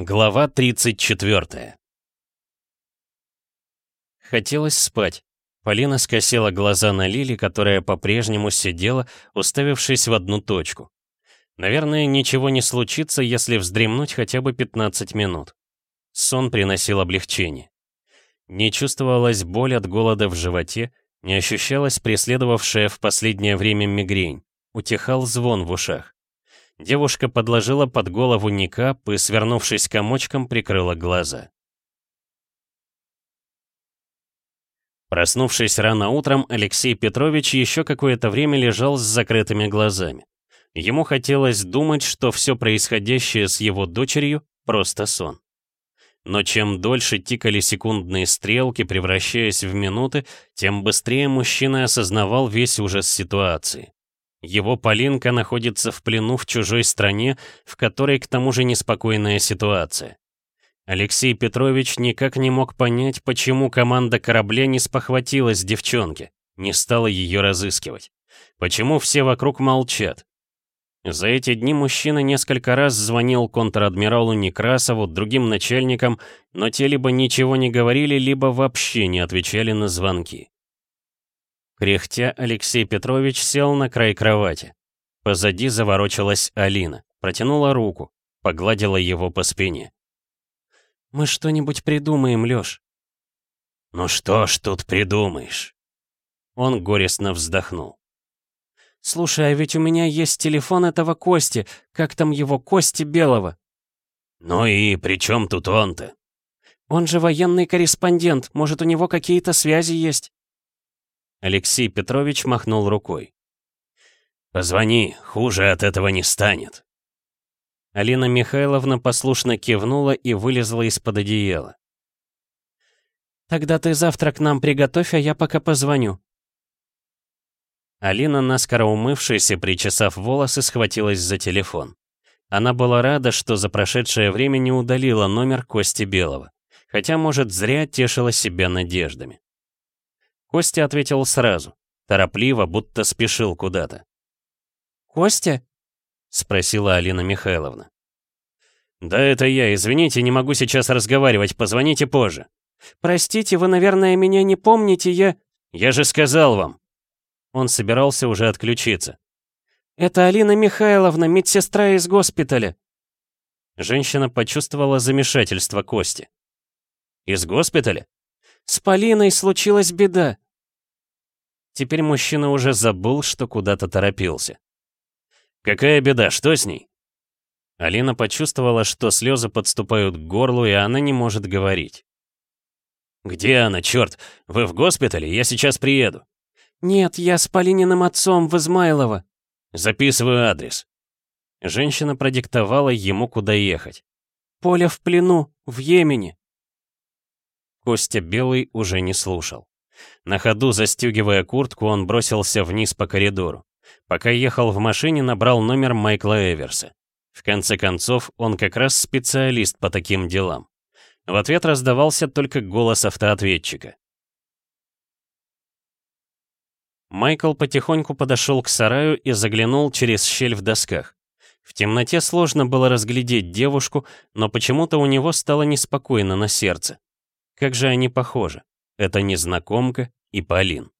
Глава 34 Хотелось спать. Полина скосила глаза на Лили, которая по-прежнему сидела, уставившись в одну точку. Наверное, ничего не случится, если вздремнуть хотя бы 15 минут. Сон приносил облегчение. Не чувствовалась боль от голода в животе, не ощущалась преследовавшая в последнее время мигрень. Утихал звон в ушах. Девушка подложила под голову никап и, свернувшись комочком, прикрыла глаза. Проснувшись рано утром, Алексей Петрович еще какое-то время лежал с закрытыми глазами. Ему хотелось думать, что все происходящее с его дочерью — просто сон. Но чем дольше тикали секундные стрелки, превращаясь в минуты, тем быстрее мужчина осознавал весь ужас ситуации. Его Полинка находится в плену в чужой стране, в которой к тому же неспокойная ситуация. Алексей Петрович никак не мог понять, почему команда корабля не спохватилась девчонке, не стала ее разыскивать. Почему все вокруг молчат? За эти дни мужчина несколько раз звонил контр-адмиралу Некрасову, другим начальникам, но те либо ничего не говорили, либо вообще не отвечали на звонки. Кряхтя, Алексей Петрович сел на край кровати. Позади заворочилась Алина, протянула руку, погладила его по спине. «Мы что-нибудь придумаем, Лёш». «Ну что ж тут придумаешь?» Он горестно вздохнул. «Слушай, а ведь у меня есть телефон этого Кости, как там его, Кости Белого?» «Ну и при чем тут он-то?» «Он же военный корреспондент, может, у него какие-то связи есть?» Алексей Петрович махнул рукой. «Позвони, хуже от этого не станет». Алина Михайловна послушно кивнула и вылезла из-под одеяла. «Тогда ты завтрак нам приготовь, а я пока позвоню». Алина, наскоро умывшись и причесав волосы, схватилась за телефон. Она была рада, что за прошедшее время не удалила номер Кости Белого, хотя, может, зря тешила себя надеждами. Костя ответил сразу, торопливо, будто спешил куда-то. «Костя?» — спросила Алина Михайловна. «Да это я, извините, не могу сейчас разговаривать, позвоните позже». «Простите, вы, наверное, меня не помните, я...» «Я же сказал вам». Он собирался уже отключиться. «Это Алина Михайловна, медсестра из госпиталя». Женщина почувствовала замешательство Кости. «Из госпиталя?» С Полиной случилась беда. Теперь мужчина уже забыл, что куда-то торопился. «Какая беда? Что с ней?» Алина почувствовала, что слезы подступают к горлу, и она не может говорить. «Где она, черт? Вы в госпитале? Я сейчас приеду». «Нет, я с Полининым отцом в Измайлово». «Записываю адрес». Женщина продиктовала ему, куда ехать. «Поле в плену, в Йемене». Костя Белый уже не слушал. На ходу, застегивая куртку, он бросился вниз по коридору. Пока ехал в машине, набрал номер Майкла Эверса. В конце концов, он как раз специалист по таким делам. В ответ раздавался только голос автоответчика. Майкл потихоньку подошел к сараю и заглянул через щель в досках. В темноте сложно было разглядеть девушку, но почему-то у него стало неспокойно на сердце. Как же они похожи. Это незнакомка и Полин.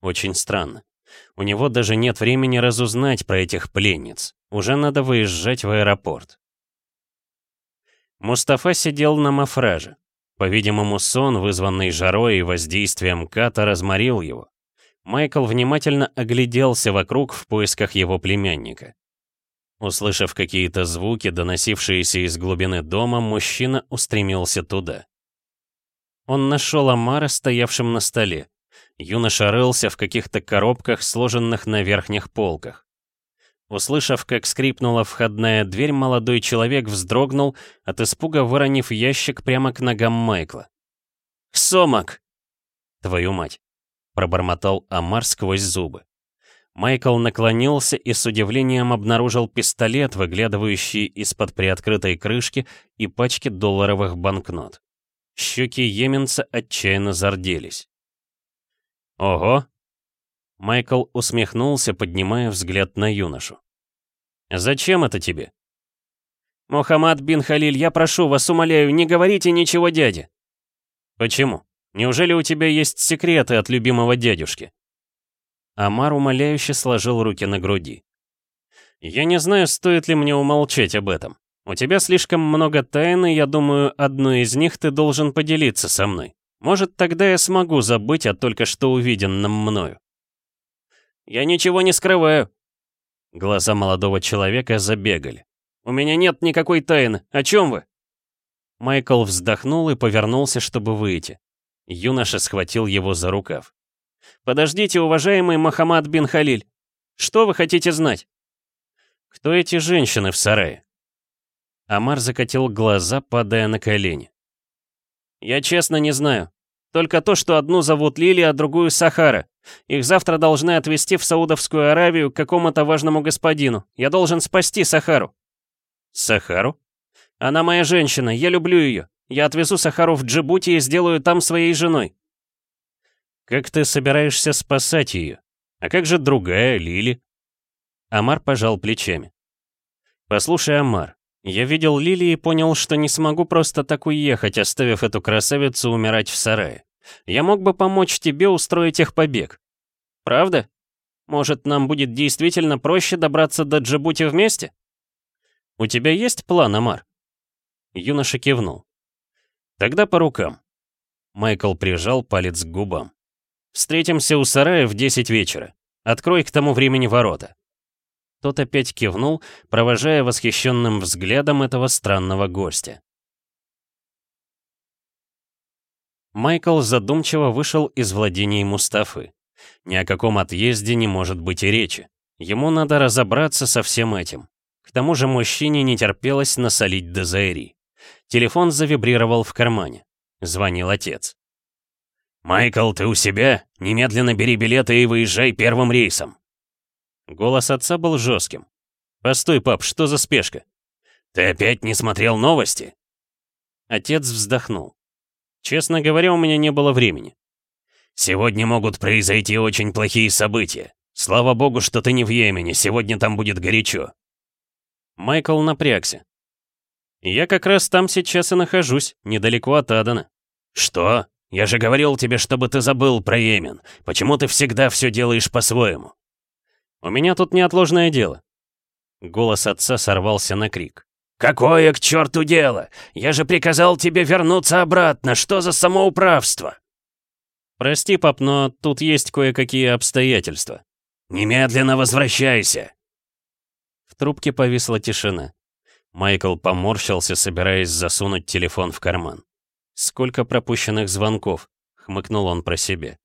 Очень странно. У него даже нет времени разузнать про этих пленниц. Уже надо выезжать в аэропорт. Мустафа сидел на мафраже. По-видимому, сон, вызванный жарой и воздействием ката, разморил его. Майкл внимательно огляделся вокруг в поисках его племянника. Услышав какие-то звуки, доносившиеся из глубины дома, мужчина устремился туда. Он нашел Амара, стоявшим на столе. Юноша рылся в каких-то коробках, сложенных на верхних полках. Услышав, как скрипнула входная дверь, молодой человек вздрогнул, от испуга выронив ящик прямо к ногам Майкла. «Сомак!» «Твою мать!» — пробормотал Амар сквозь зубы. Майкл наклонился и с удивлением обнаружил пистолет, выглядывающий из-под приоткрытой крышки и пачки долларовых банкнот. Щеки Йеменца отчаянно зарделись. «Ого!» Майкл усмехнулся, поднимая взгляд на юношу. «Зачем это тебе?» «Мухаммад бин Халиль, я прошу вас, умоляю, не говорите ничего дяде». «Почему? Неужели у тебя есть секреты от любимого дядюшки?» Амар умоляюще сложил руки на груди. «Я не знаю, стоит ли мне умолчать об этом. У тебя слишком много тайн, и я думаю, одну из них ты должен поделиться со мной. Может, тогда я смогу забыть о только что увиденном мною». «Я ничего не скрываю». Глаза молодого человека забегали. «У меня нет никакой тайны. О чем вы?» Майкл вздохнул и повернулся, чтобы выйти. Юноша схватил его за рукав. «Подождите, уважаемый Махамад бин Халиль. Что вы хотите знать?» «Кто эти женщины в сарае?» Амар закатил глаза, падая на колени. «Я честно не знаю. Только то, что одну зовут Лили, а другую Сахара. Их завтра должны отвезти в Саудовскую Аравию к какому-то важному господину. Я должен спасти Сахару». «Сахару?» «Она моя женщина, я люблю ее. Я отвезу Сахару в Джибути и сделаю там своей женой». «Как ты собираешься спасать ее? А как же другая, Лили?» Амар пожал плечами. «Послушай, Амар, я видел Лили и понял, что не смогу просто так уехать, оставив эту красавицу умирать в сарае. Я мог бы помочь тебе устроить их побег. Правда? Может, нам будет действительно проще добраться до Джибути вместе? У тебя есть план, Амар?» Юноша кивнул. «Тогда по рукам». Майкл прижал палец к губам. «Встретимся у сарая в 10 вечера. Открой к тому времени ворота». Тот опять кивнул, провожая восхищенным взглядом этого странного гостя. Майкл задумчиво вышел из владений Мустафы. Ни о каком отъезде не может быть и речи. Ему надо разобраться со всем этим. К тому же мужчине не терпелось насолить Дезаири. Телефон завибрировал в кармане. Звонил отец. «Майкл, ты у себя? Немедленно бери билеты и выезжай первым рейсом». Голос отца был жестким. «Постой, пап, что за спешка?» «Ты опять не смотрел новости?» Отец вздохнул. «Честно говоря, у меня не было времени». «Сегодня могут произойти очень плохие события. Слава богу, что ты не в Йемене, сегодня там будет горячо». Майкл напрягся. «Я как раз там сейчас и нахожусь, недалеко от Адана». «Что? Я же говорил тебе, чтобы ты забыл про Йемен. Почему ты всегда все делаешь по-своему?» «У меня тут неотложное дело». Голос отца сорвался на крик. «Какое к черту дело? Я же приказал тебе вернуться обратно. Что за самоуправство?» «Прости, пап, но тут есть кое-какие обстоятельства». «Немедленно возвращайся!» В трубке повисла тишина. Майкл поморщился, собираясь засунуть телефон в карман. «Сколько пропущенных звонков?» — хмыкнул он про себя.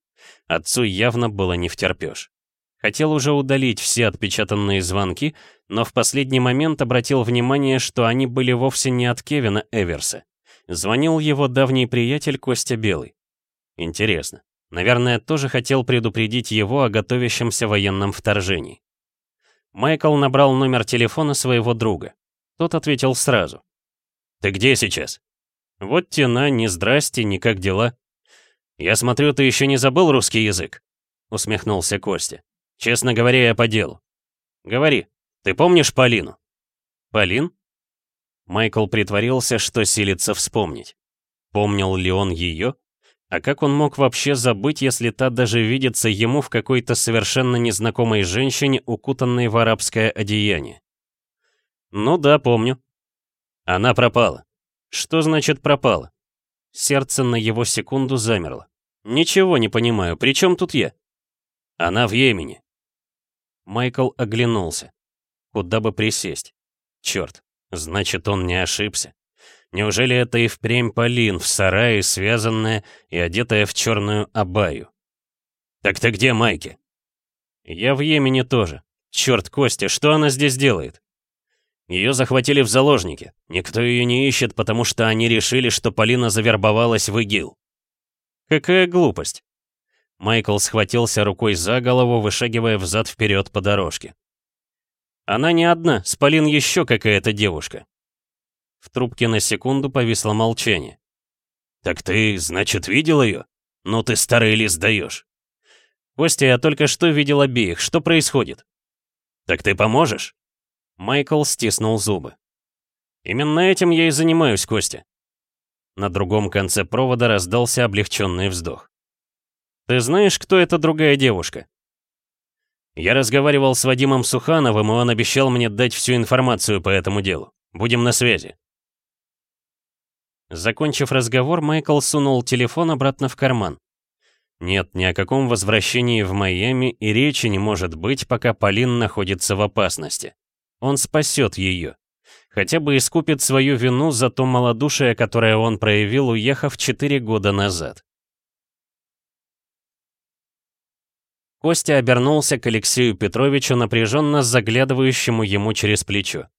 Отцу явно было не втерпёшь. Хотел уже удалить все отпечатанные звонки, но в последний момент обратил внимание, что они были вовсе не от Кевина Эверса. Звонил его давний приятель Костя Белый. Интересно. Наверное, тоже хотел предупредить его о готовящемся военном вторжении. Майкл набрал номер телефона своего друга. Тот ответил сразу. «Ты где сейчас?» «Вот тена, ни здрасте, ни как дела». «Я смотрю, ты еще не забыл русский язык?» Усмехнулся Костя. Честно говоря, я по делу. Говори, ты помнишь Полину? Полин? Майкл притворился, что силится вспомнить. Помнил ли он ее? А как он мог вообще забыть, если та даже видится ему в какой-то совершенно незнакомой женщине, укутанной в арабское одеяние? Ну да, помню. Она пропала. Что значит пропала? Сердце на его секунду замерло. Ничего не понимаю, при чем тут я? Она в Йемене. Майкл оглянулся. Куда бы присесть? Черт, значит, он не ошибся. Неужели это и впрямь Полин в сарае, связанная и одетая в черную абаю? «Так ты где, Майки?» «Я в Йемене тоже. Черт, Костя, что она здесь делает?» Ее захватили в заложники. Никто ее не ищет, потому что они решили, что Полина завербовалась в ИГИЛ. Какая глупость. Майкл схватился рукой за голову, вышагивая взад-вперед по дорожке. «Она не одна, с Полин еще какая-то девушка». В трубке на секунду повисло молчание. «Так ты, значит, видел ее? Ну ты старый лист даешь». «Костя, я только что видел обеих. Что происходит?» «Так ты поможешь?» Майкл стиснул зубы. Именно этим я и занимаюсь, Костя. На другом конце провода раздался облегченный вздох. «Ты знаешь, кто эта другая девушка?» Я разговаривал с Вадимом Сухановым, и он обещал мне дать всю информацию по этому делу. Будем на связи. Закончив разговор, Майкл сунул телефон обратно в карман. Нет, ни о каком возвращении в Майами и речи не может быть, пока Полин находится в опасности. Он спасет ее хотя бы искупит свою вину за то малодушие, которое он проявил, уехав четыре года назад. Костя обернулся к Алексею Петровичу, напряженно заглядывающему ему через плечо.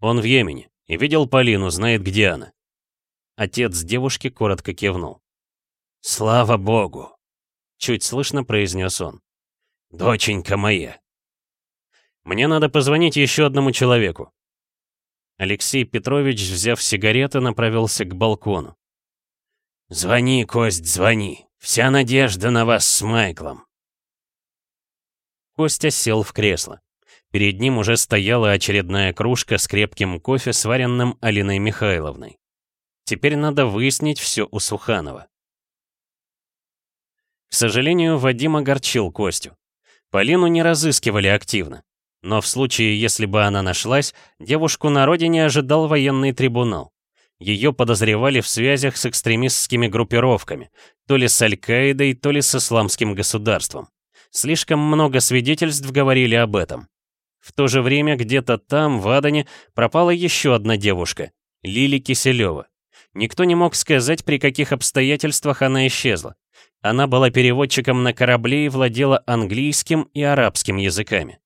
Он в Йемене и видел Полину, знает, где она. Отец девушки коротко кивнул. «Слава Богу!» — чуть слышно произнес он. «Доченька моя!» «Мне надо позвонить еще одному человеку. Алексей Петрович, взяв сигареты, направился к балкону. «Звони, Кость, звони. Вся надежда на вас с Майклом». Костя сел в кресло. Перед ним уже стояла очередная кружка с крепким кофе, сваренным Алиной Михайловной. Теперь надо выяснить все у Суханова. К сожалению, Вадим огорчил Костю. Полину не разыскивали активно. Но в случае, если бы она нашлась, девушку на родине ожидал военный трибунал. Ее подозревали в связях с экстремистскими группировками, то ли с Аль-Каидой, то ли с исламским государством. Слишком много свидетельств говорили об этом. В то же время где-то там, в Адане, пропала еще одна девушка, Лили Киселева. Никто не мог сказать, при каких обстоятельствах она исчезла. Она была переводчиком на корабле и владела английским и арабским языками.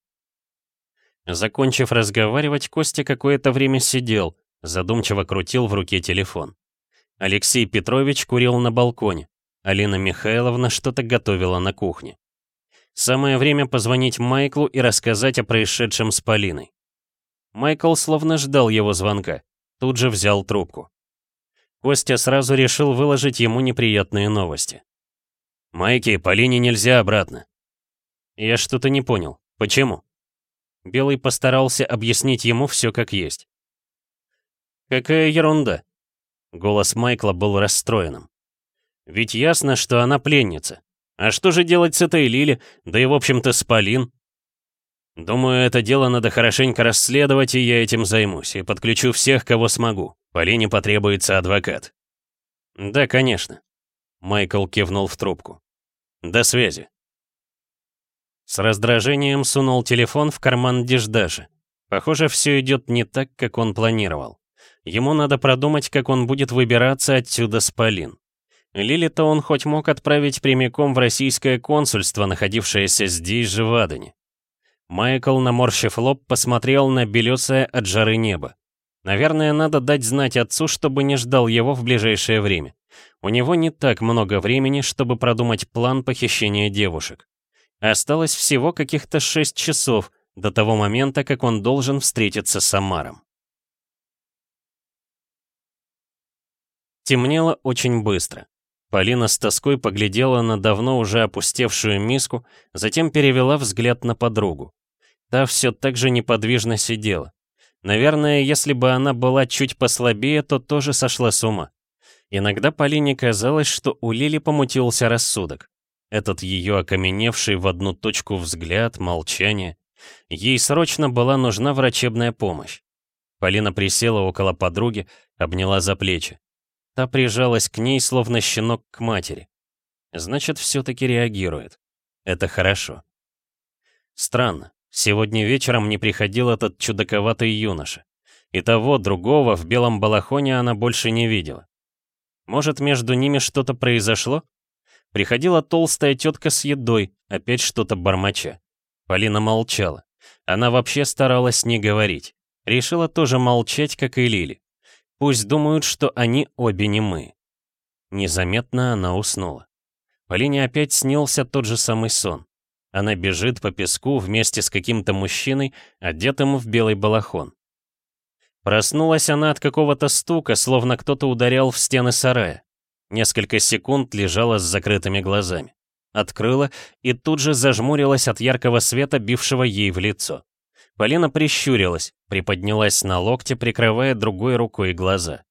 Закончив разговаривать, Костя какое-то время сидел, задумчиво крутил в руке телефон. Алексей Петрович курил на балконе. Алина Михайловна что-то готовила на кухне. Самое время позвонить Майклу и рассказать о происшедшем с Полиной. Майкл словно ждал его звонка, тут же взял трубку. Костя сразу решил выложить ему неприятные новости. «Майки, Полине нельзя обратно». «Я что-то не понял. Почему?» Белый постарался объяснить ему все как есть. «Какая ерунда!» Голос Майкла был расстроенным. «Ведь ясно, что она пленница. А что же делать с этой Лили, да и в общем-то с Полин?» «Думаю, это дело надо хорошенько расследовать, и я этим займусь, и подключу всех, кого смогу. Полине потребуется адвокат». «Да, конечно», — Майкл кивнул в трубку. «До связи». С раздражением сунул телефон в карман Деждаши. Похоже, все идет не так, как он планировал. Ему надо продумать, как он будет выбираться отсюда с Полин. Лили-то он хоть мог отправить прямиком в российское консульство, находившееся здесь же в Адане. Майкл, наморщив лоб, посмотрел на белесое от жары небо. Наверное, надо дать знать отцу, чтобы не ждал его в ближайшее время. У него не так много времени, чтобы продумать план похищения девушек. Осталось всего каких-то шесть часов до того момента, как он должен встретиться с Амаром. Темнело очень быстро. Полина с тоской поглядела на давно уже опустевшую миску, затем перевела взгляд на подругу. Та все так же неподвижно сидела. Наверное, если бы она была чуть послабее, то тоже сошла с ума. Иногда Полине казалось, что у Лили помутился рассудок. Этот ее окаменевший в одну точку взгляд, молчание. Ей срочно была нужна врачебная помощь. Полина присела около подруги, обняла за плечи. Та прижалась к ней, словно щенок к матери. Значит, все-таки реагирует. Это хорошо. Странно, сегодня вечером не приходил этот чудаковатый юноша. И того, другого, в белом балахоне она больше не видела. Может, между ними что-то произошло? Приходила толстая тетка с едой, опять что-то бормоча. Полина молчала. Она вообще старалась не говорить. Решила тоже молчать, как и Лили. Пусть думают, что они обе не мы. Незаметно она уснула. Полине опять снился тот же самый сон. Она бежит по песку вместе с каким-то мужчиной, одетым в белый балахон. Проснулась она от какого-то стука, словно кто-то ударял в стены сарая. Несколько секунд лежала с закрытыми глазами. Открыла и тут же зажмурилась от яркого света, бившего ей в лицо. Полина прищурилась, приподнялась на локте, прикрывая другой рукой глаза.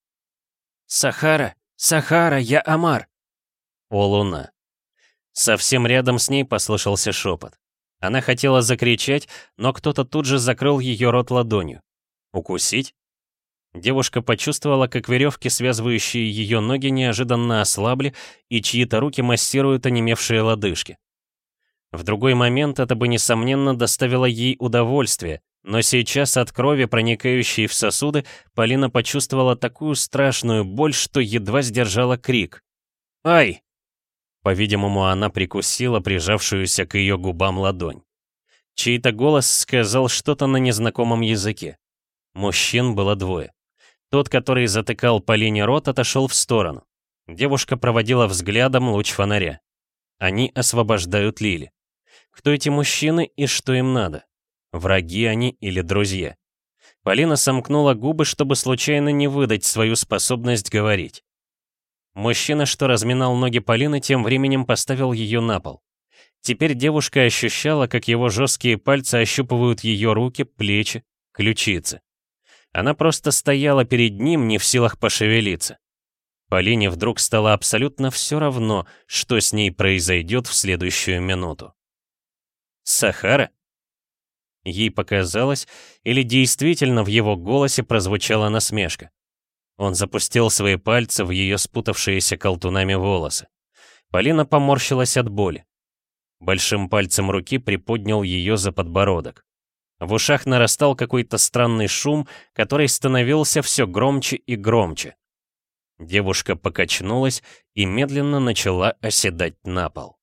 «Сахара! Сахара! Я Амар!» О, луна! Совсем рядом с ней послышался шепот. Она хотела закричать, но кто-то тут же закрыл ее рот ладонью. Укусить? Девушка почувствовала, как веревки, связывающие ее ноги, неожиданно ослабли, и чьи-то руки массируют онемевшие лодыжки. В другой момент это бы, несомненно, доставило ей удовольствие, но сейчас от крови, проникающей в сосуды, Полина почувствовала такую страшную боль, что едва сдержала крик. «Ай!» По-видимому, она прикусила прижавшуюся к ее губам ладонь. Чей-то голос сказал что-то на незнакомом языке. Мужчин было двое. Тот, который затыкал Полине рот, отошел в сторону. Девушка проводила взглядом луч фонаря. Они освобождают Лили. Кто эти мужчины и что им надо? Враги они или друзья? Полина сомкнула губы, чтобы случайно не выдать свою способность говорить. Мужчина, что разминал ноги Полины, тем временем поставил ее на пол. Теперь девушка ощущала, как его жесткие пальцы ощупывают ее руки, плечи, ключицы. Она просто стояла перед ним, не в силах пошевелиться. Полине вдруг стало абсолютно все равно, что с ней произойдет в следующую минуту. Сахара? Ей показалось, или действительно в его голосе прозвучала насмешка. Он запустил свои пальцы в ее спутавшиеся колтунами волосы. Полина поморщилась от боли. Большим пальцем руки приподнял ее за подбородок. В ушах нарастал какой-то странный шум, который становился все громче и громче. Девушка покачнулась и медленно начала оседать на пол.